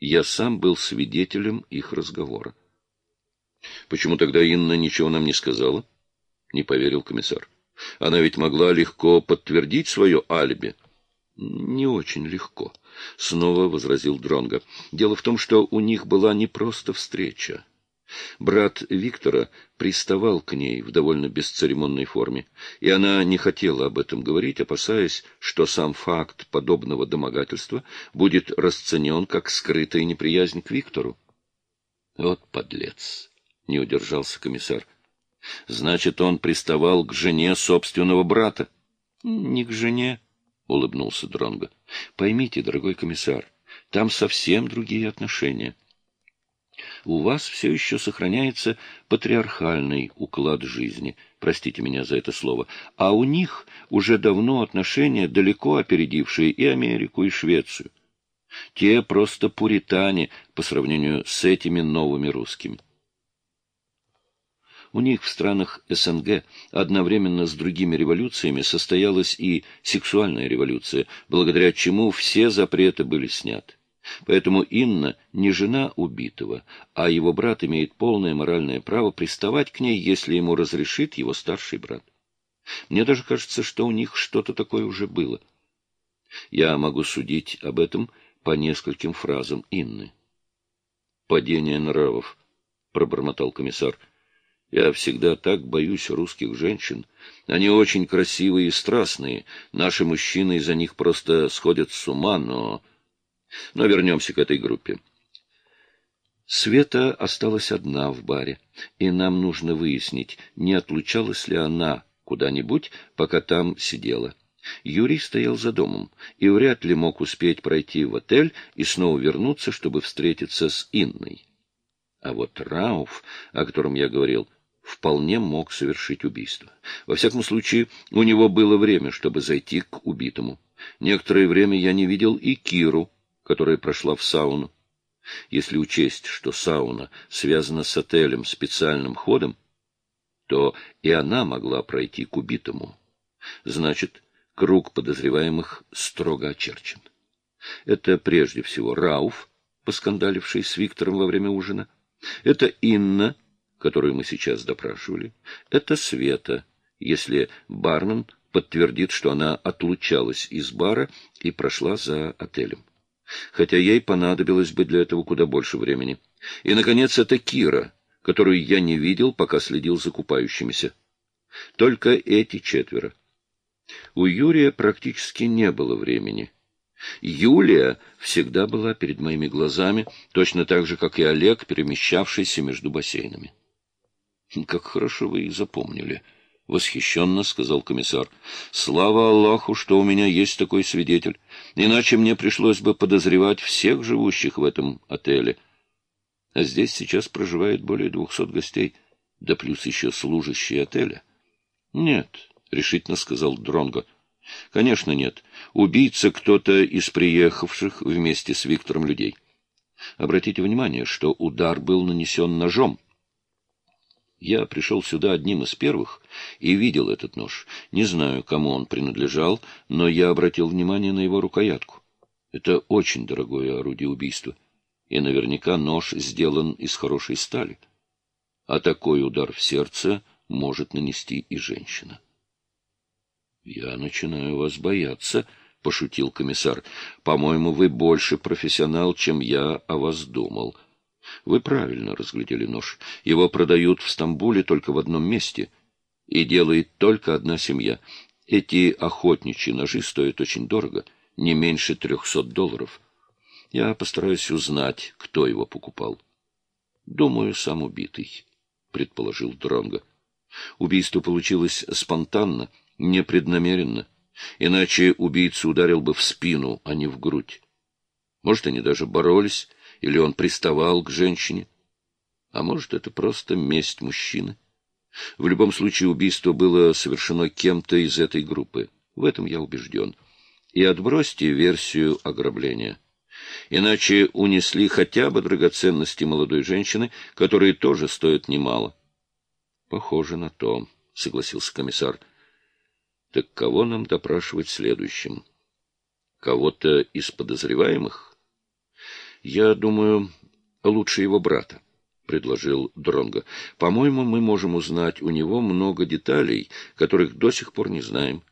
Я сам был свидетелем их разговора. — Почему тогда Инна ничего нам не сказала? — не поверил комиссар. — Она ведь могла легко подтвердить свое алиби. — Не очень легко, — снова возразил Дронго. Дело в том, что у них была не просто встреча. Брат Виктора приставал к ней в довольно бесцеремонной форме, и она не хотела об этом говорить, опасаясь, что сам факт подобного домогательства будет расценен как скрытая неприязнь к Виктору. Вот подлец! — не удержался комиссар. — Значит, он приставал к жене собственного брата? — Не к жене, — улыбнулся Дронго. — Поймите, дорогой комиссар, там совсем другие отношения. — у вас все еще сохраняется патриархальный уклад жизни, простите меня за это слово, а у них уже давно отношения, далеко опередившие и Америку, и Швецию. Те просто пуритане по сравнению с этими новыми русскими. У них в странах СНГ одновременно с другими революциями состоялась и сексуальная революция, благодаря чему все запреты были сняты. Поэтому Инна не жена убитого, а его брат имеет полное моральное право приставать к ней, если ему разрешит его старший брат. Мне даже кажется, что у них что-то такое уже было. Я могу судить об этом по нескольким фразам Инны. «Падение нравов», — пробормотал комиссар. «Я всегда так боюсь русских женщин. Они очень красивые и страстные. Наши мужчины из-за них просто сходят с ума, но...» Но вернемся к этой группе. Света осталась одна в баре, и нам нужно выяснить, не отлучалась ли она куда-нибудь, пока там сидела. Юрий стоял за домом и вряд ли мог успеть пройти в отель и снова вернуться, чтобы встретиться с Инной. А вот Рауф, о котором я говорил, вполне мог совершить убийство. Во всяком случае, у него было время, чтобы зайти к убитому. Некоторое время я не видел и Киру, которая прошла в сауну. Если учесть, что сауна связана с отелем специальным ходом, то и она могла пройти к убитому. Значит, круг подозреваемых строго очерчен. Это прежде всего Рауф, поскандаливший с Виктором во время ужина. Это Инна, которую мы сейчас допрашивали. Это Света, если бармен подтвердит, что она отлучалась из бара и прошла за отелем хотя ей понадобилось бы для этого куда больше времени. И, наконец, это Кира, которую я не видел, пока следил за купающимися. Только эти четверо. У Юрия практически не было времени. Юлия всегда была перед моими глазами, точно так же, как и Олег, перемещавшийся между бассейнами. Как хорошо вы их запомнили. — восхищенно сказал комиссар. — Слава Аллаху, что у меня есть такой свидетель. Иначе мне пришлось бы подозревать всех живущих в этом отеле. А здесь сейчас проживает более двухсот гостей, да плюс еще служащие отеля. — Нет, — решительно сказал Дронго. — Конечно, нет. Убийца кто-то из приехавших вместе с Виктором людей. Обратите внимание, что удар был нанесен ножом. — я пришел сюда одним из первых и видел этот нож. Не знаю, кому он принадлежал, но я обратил внимание на его рукоятку. Это очень дорогое орудие убийства, и наверняка нож сделан из хорошей стали. А такой удар в сердце может нанести и женщина. — Я начинаю вас бояться, — пошутил комиссар. — По-моему, вы больше профессионал, чем я о вас думал. — вы правильно разглядели нож. Его продают в Стамбуле только в одном месте, и делает только одна семья. Эти охотничьи ножи стоят очень дорого, не меньше трехсот долларов. Я постараюсь узнать, кто его покупал. Думаю, сам убитый, предположил Дронго. Убийство получилось спонтанно, непреднамеренно. Иначе убийца ударил бы в спину, а не в грудь. Может, они даже боролись, или он приставал к женщине. А может, это просто месть мужчины. В любом случае, убийство было совершено кем-то из этой группы. В этом я убежден. И отбросьте версию ограбления. Иначе унесли хотя бы драгоценности молодой женщины, которые тоже стоят немало. — Похоже на то, — согласился комиссар. — Так кого нам допрашивать следующим? Кого-то из подозреваемых? Я думаю, лучше его брата, — предложил Дронго. По-моему, мы можем узнать у него много деталей, которых до сих пор не знаем.